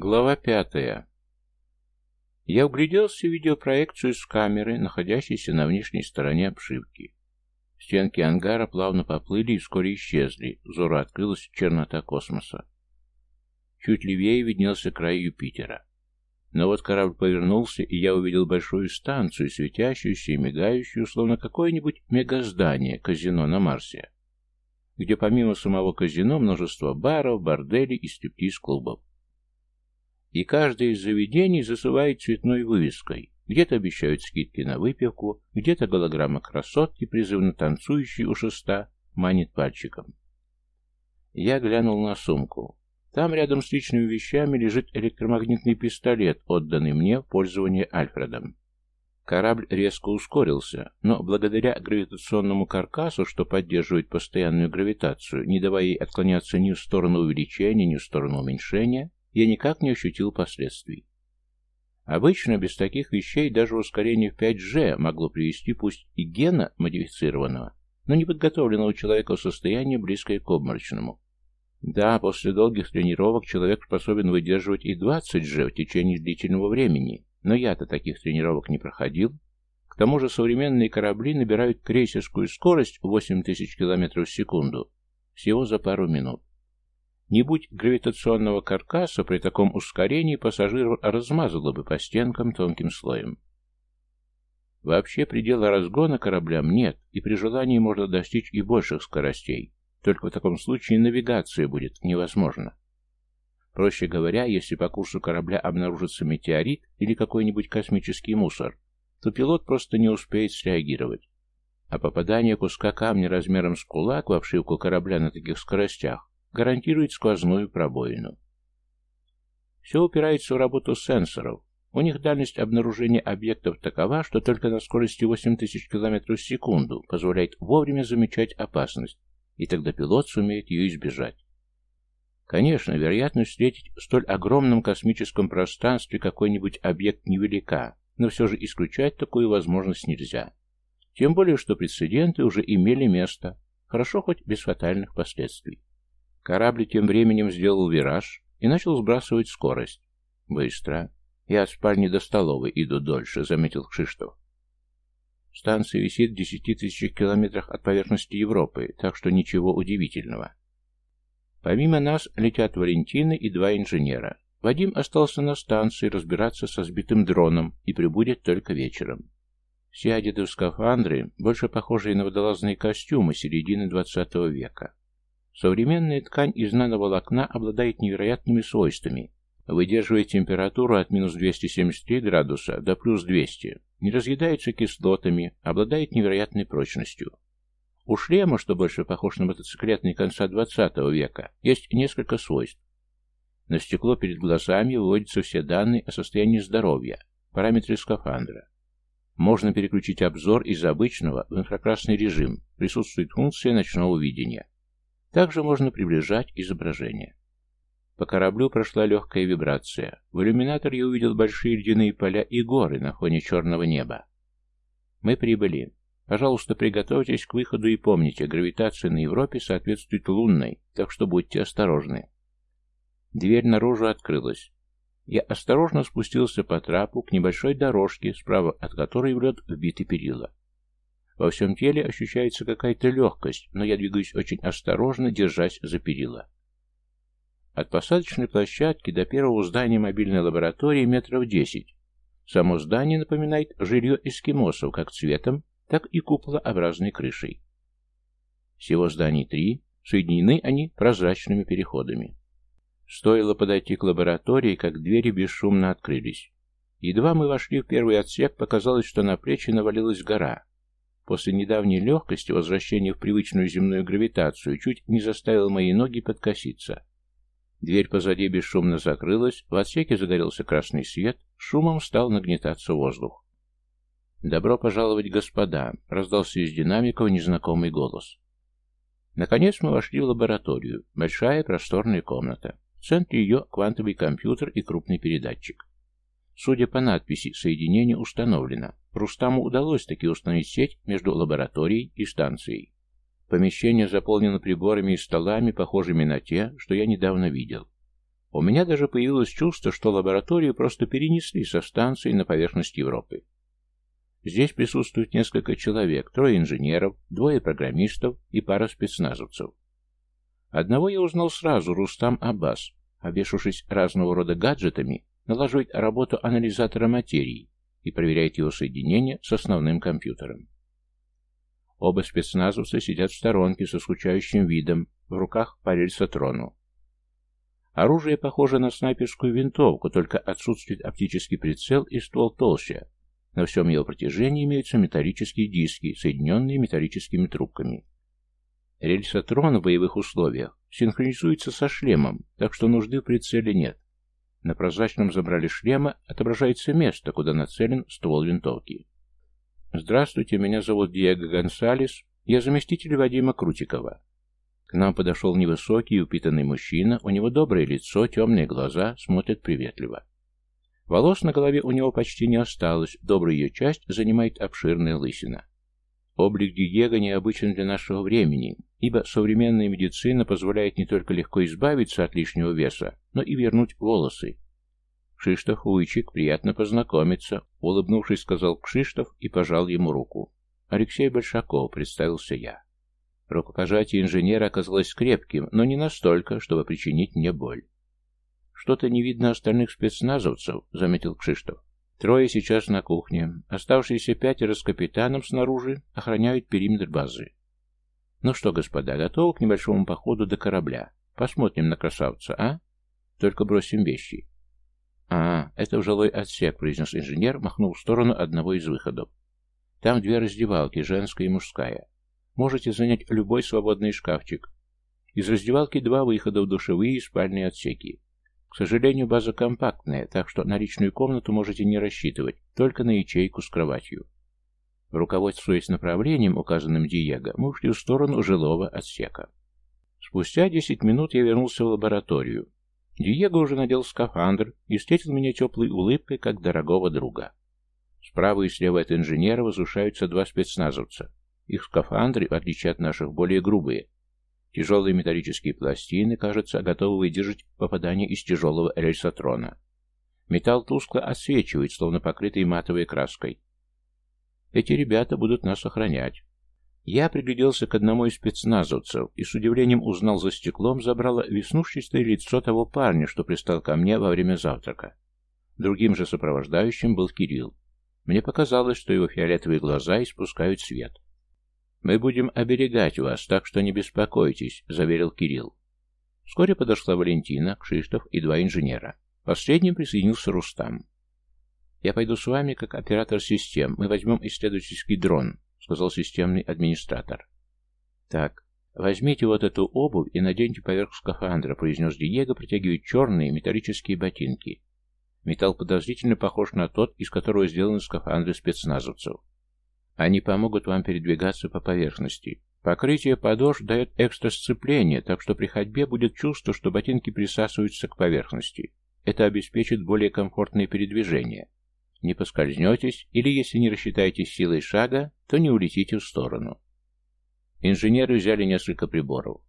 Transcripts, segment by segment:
Глава пятая. Я угляделся в видеопроекцию с камеры, находящейся на внешней стороне обшивки. Стенки ангара плавно поплыли и вскоре исчезли, взору открылась чернота космоса. Чуть левее виднелся край Юпитера. Но вот корабль повернулся, и я увидел большую станцию, светящуюся и мигающую, словно какое-нибудь мегаздание, казино на Марсе, где помимо самого казино множество баров, борделей и стриптиз-клубов и каждое из заведений засывает цветной вывеской. Где-то обещают скидки на выпивку, где-то голограмма красотки, призывно танцующей у шеста, манит пальчиком. Я глянул на сумку. Там рядом с личными вещами лежит электромагнитный пистолет, отданный мне в пользование Альфредом. Корабль резко ускорился, но благодаря гравитационному каркасу, что поддерживает постоянную гравитацию, не давая ей отклоняться ни в сторону увеличения, ни в сторону уменьшения, я никак не ощутил последствий. Обычно без таких вещей даже ускорение в 5G могло привести пусть и гена модифицированного, но неподготовленного человека в состояние, близкое к обморочному. Да, после долгих тренировок человек способен выдерживать и 20G в течение длительного времени, но я-то таких тренировок не проходил. К тому же современные корабли набирают крейсерскую скорость 8000 км в секунду всего за пару минут. Не будь гравитационного каркаса, при таком ускорении пассажиров размазало бы по стенкам тонким слоем. Вообще предела разгона кораблям нет, и при желании можно достичь и больших скоростей. Только в таком случае навигация будет невозможна. Проще говоря, если по курсу корабля обнаружится метеорит или какой-нибудь космический мусор, то пилот просто не успеет среагировать. А попадание куска камня размером с кулак в обшивку корабля на таких скоростях гарантирует сквозную пробоину. Все упирается в работу сенсоров. У них дальность обнаружения объектов такова, что только на скорости 8000 км в секунду позволяет вовремя замечать опасность, и тогда пилот сумеет ее избежать. Конечно, вероятность встретить в столь огромном космическом пространстве какой-нибудь объект невелика, но все же исключать такую возможность нельзя. Тем более, что прецеденты уже имели место, хорошо хоть без фатальных последствий. Корабль тем временем сделал вираж и начал сбрасывать скорость. Быстро. Я от спальни до столовой иду дольше, заметил Кшиштов. Станция висит в десяти тысячах километрах от поверхности Европы, так что ничего удивительного. Помимо нас летят Валентины и два инженера. Вадим остался на станции разбираться со сбитым дроном и прибудет только вечером. Все одеты в скафандры, больше похожие на водолазные костюмы середины XX века. Современная ткань из нановолокна обладает невероятными свойствами. Выдерживает температуру от минус 273 градуса до плюс 200, не разъедается кислотами, обладает невероятной прочностью. У шлема, что больше похож на мотоциклетный конца 20 века, есть несколько свойств. На стекло перед глазами выводятся все данные о состоянии здоровья, параметры скафандра. Можно переключить обзор из обычного в инфракрасный режим, присутствует функция ночного видения. Также можно приближать изображение. По кораблю прошла легкая вибрация. В иллюминатор я увидел большие ледяные поля и горы на фоне черного неба. Мы прибыли. Пожалуйста, приготовьтесь к выходу и помните, гравитация на Европе соответствует лунной, так что будьте осторожны. Дверь наружу открылась. Я осторожно спустился по трапу к небольшой дорожке, справа от которой в лед вбиты перила. Во всем теле ощущается какая-то легкость, но я двигаюсь очень осторожно, держась за перила. От посадочной площадки до первого здания мобильной лаборатории метров десять. Само здание напоминает жилье эскимосов как цветом, так и куполообразной крышей. Всего зданий три, соединены они прозрачными переходами. Стоило подойти к лаборатории, как двери бесшумно открылись. Едва мы вошли в первый отсек, показалось, что на плечи навалилась гора. После недавней легкости возвращение в привычную земную гравитацию чуть не заставил мои ноги подкоситься. Дверь позади бесшумно закрылась, в отсеке загорелся красный свет, шумом стал нагнетаться воздух. «Добро пожаловать, господа!» — раздался из динамиков незнакомый голос. Наконец мы вошли в лабораторию. Большая просторная комната. В центре ее квантовый компьютер и крупный передатчик. Судя по надписи, соединение установлено. Рустаму удалось таки установить сеть между лабораторией и станцией. Помещение заполнено приборами и столами, похожими на те, что я недавно видел. У меня даже появилось чувство, что лабораторию просто перенесли со станции на поверхность Европы. Здесь присутствует несколько человек, трое инженеров, двое программистов и пара спецназовцев. Одного я узнал сразу, Рустам Аббас, обвешавшись разного рода гаджетами, налаживает работу анализатора материи и проверяет его соединение с основным компьютером. Оба спецназовца сидят в сторонке со скучающим видом, в руках по рельсотрону. Оружие похоже на снайперскую винтовку, только отсутствует оптический прицел и ствол толще. На всем его протяжении имеются металлические диски, соединенные металлическими трубками. Рельсотрон в боевых условиях синхронизуется со шлемом, так что нужды в прицеле нет. На прозрачном забрали шлема отображается место, куда нацелен ствол винтовки. «Здравствуйте, меня зовут Диего Гонсалес, я заместитель Вадима Крутикова. К нам подошел невысокий, упитанный мужчина, у него доброе лицо, темные глаза, смотрит приветливо. Волос на голове у него почти не осталось, добрую ее часть занимает обширная лысина. Облик Диего необычен для нашего времени, ибо современная медицина позволяет не только легко избавиться от лишнего веса, но и вернуть волосы. Кшиштоф Уйчик, приятно познакомиться, улыбнувшись, сказал Кшиштоф и пожал ему руку. Алексей Большаков, представился я. Рукопожатие инженера оказалось крепким, но не настолько, чтобы причинить мне боль. «Что-то не видно остальных спецназовцев», — заметил Кшиштов. «Трое сейчас на кухне. Оставшиеся пятеро с капитаном снаружи охраняют периметр базы. Ну что, господа, готовы к небольшому походу до корабля? Посмотрим на красавца, а? Только бросим вещи». «А, это в жилой отсек», — произнес инженер, махнул в сторону одного из выходов. «Там две раздевалки, женская и мужская. Можете занять любой свободный шкафчик. Из раздевалки два выхода в душевые и спальные отсеки. К сожалению, база компактная, так что на личную комнату можете не рассчитывать, только на ячейку с кроватью. Руководствуясь направлением, указанным Диего, мы ушли в сторону жилого отсека. Спустя десять минут я вернулся в лабораторию. Диего уже надел скафандр и встретил меня теплой улыбкой, как дорогого друга. Справа и слева от инженера возвышаются два спецназовца. Их скафандры, в отличие от наших, более грубые. Тяжелые металлические пластины, кажется, готовы выдержать попадание из тяжелого рельсотрона. Металл тускло отсвечивает, словно покрытый матовой краской. Эти ребята будут нас охранять. Я пригляделся к одному из спецназовцев и с удивлением узнал за стеклом забрало веснушчатое лицо того парня, что пристал ко мне во время завтрака. Другим же сопровождающим был Кирилл. Мне показалось, что его фиолетовые глаза испускают свет. «Мы будем оберегать вас, так что не беспокойтесь», — заверил Кирилл. Вскоре подошла Валентина, Кшиштов и два инженера. Последним присоединился Рустам. «Я пойду с вами как оператор систем. Мы возьмем исследовательский дрон», — сказал системный администратор. «Так, возьмите вот эту обувь и наденьте поверх скафандра», — произнес Диего, протягивая черные металлические ботинки. Металл подозрительно похож на тот, из которого сделаны скафандры спецназовцев. Они помогут вам передвигаться по поверхности. Покрытие подошв дает экстра сцепление, так что при ходьбе будет чувство, что ботинки присасываются к поверхности. Это обеспечит более комфортное передвижение. Не поскользнетесь, или если не рассчитаете силой шага, то не улетите в сторону. Инженеры взяли несколько приборов.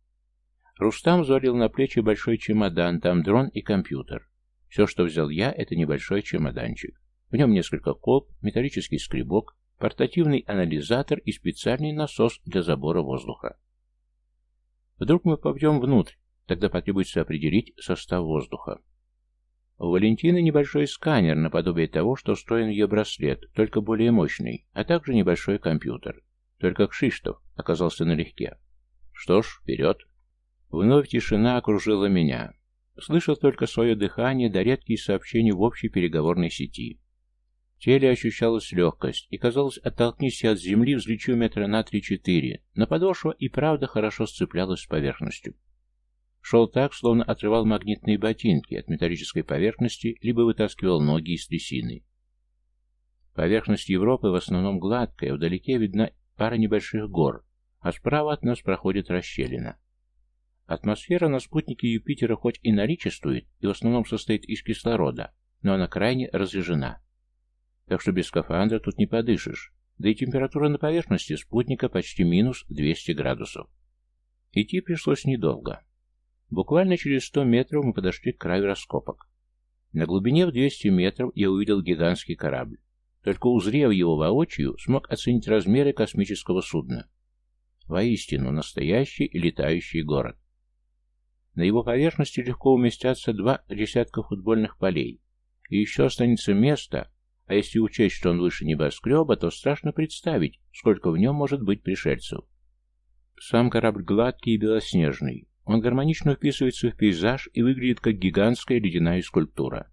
Рустам взвалил на плечи большой чемодан, там дрон и компьютер. Все, что взял я, это небольшой чемоданчик. В нем несколько колб, металлический скребок, портативный анализатор и специальный насос для забора воздуха. Вдруг мы попадем внутрь, тогда потребуется определить состав воздуха. У Валентины небольшой сканер, наподобие того, что встроен в ее браслет, только более мощный, а также небольшой компьютер. Только Кшиштов оказался налегке. Что ж, вперед. Вновь тишина окружила меня. Слышал только свое дыхание да редкие сообщения в общей переговорной сети. Теле ощущалась легкость, и казалось, оттолкнись от земли, взлечу метра на три-четыре, но подошва и правда хорошо сцеплялась с поверхностью. Шел так, словно отрывал магнитные ботинки от металлической поверхности, либо вытаскивал ноги из трясины. Поверхность Европы в основном гладкая, вдалеке видна пара небольших гор, а справа от нас проходит расщелина. Атмосфера на спутнике Юпитера хоть и наличествует, и в основном состоит из кислорода, но она крайне разрежена так что без скафандра тут не подышишь, да и температура на поверхности спутника почти минус 200 градусов. Идти пришлось недолго. Буквально через сто метров мы подошли к краю раскопок. На глубине в 200 метров я увидел гигантский корабль. Только узрев его воочию, смог оценить размеры космического судна. Воистину, настоящий летающий город. На его поверхности легко уместятся два десятка футбольных полей. И еще останется место, а если учесть, что он выше небоскреба, то страшно представить, сколько в нем может быть пришельцев. Сам корабль гладкий и белоснежный. Он гармонично вписывается в пейзаж и выглядит как гигантская ледяная скульптура.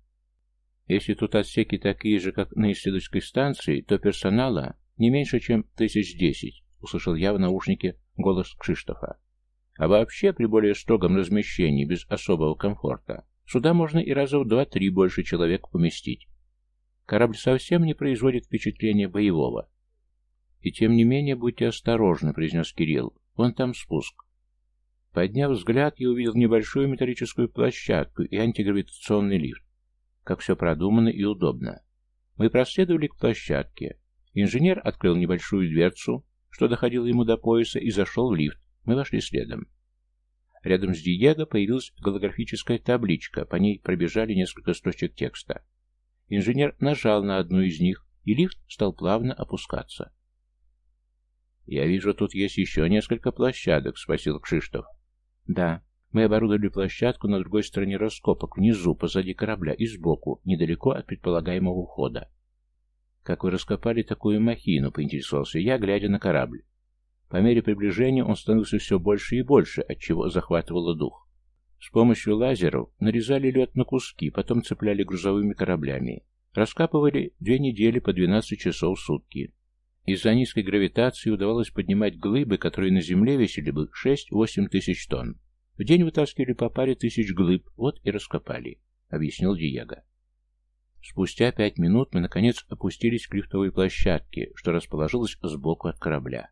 Если тут отсеки такие же, как на исследовательской станции, то персонала не меньше, чем тысяч десять, услышал я в наушнике голос Кшиштофа. А вообще, при более строгом размещении, без особого комфорта, сюда можно и раза в два-три больше человек поместить. Корабль совсем не производит впечатления боевого. «И тем не менее, будьте осторожны», — произнес Кирилл. «Вон там спуск». Подняв взгляд, я увидел небольшую металлическую площадку и антигравитационный лифт. Как все продумано и удобно. Мы проследовали к площадке. Инженер открыл небольшую дверцу, что доходило ему до пояса, и зашел в лифт. Мы вошли следом. Рядом с Диего появилась голографическая табличка, по ней пробежали несколько строчек текста. Инженер нажал на одну из них, и лифт стал плавно опускаться. «Я вижу, тут есть еще несколько площадок», — спросил Кшиштов. «Да, мы оборудовали площадку на другой стороне раскопок, внизу, позади корабля и сбоку, недалеко от предполагаемого входа». «Как вы раскопали такую махину?» — поинтересовался я, глядя на корабль. По мере приближения он становился все больше и больше, отчего захватывало дух. С помощью лазеров нарезали лед на куски, потом цепляли грузовыми кораблями. Раскапывали две недели по 12 часов в сутки. Из-за низкой гравитации удавалось поднимать глыбы, которые на Земле весили бы 6-8 тысяч тонн. В день вытаскивали по паре тысяч глыб, вот и раскопали, объяснил Диего. Спустя пять минут мы, наконец, опустились к лифтовой площадке, что расположилась сбоку от корабля.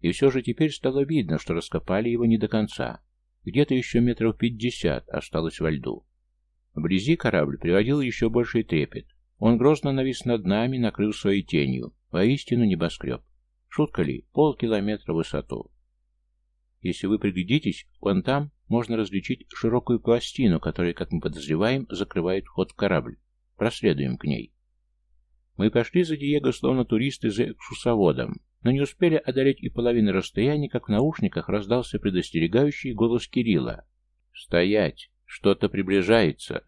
И все же теперь стало видно, что раскопали его не до конца. Где-то еще метров пятьдесят осталось во льду. Вблизи корабль приводил еще больший трепет. Он грозно навис над нами, накрыл своей тенью. Воистину небоскреб. Шутка ли? Полкилометра в высоту. Если вы приглядитесь, вон там можно различить широкую пластину, которая, как мы подозреваем, закрывает вход в корабль. Проследуем к ней. Мы пошли за Диего, словно туристы за экскурсоводом, но не успели одолеть и половины расстояния, как в наушниках раздался предостерегающий голос Кирилла. «Стоять! Что-то приближается!»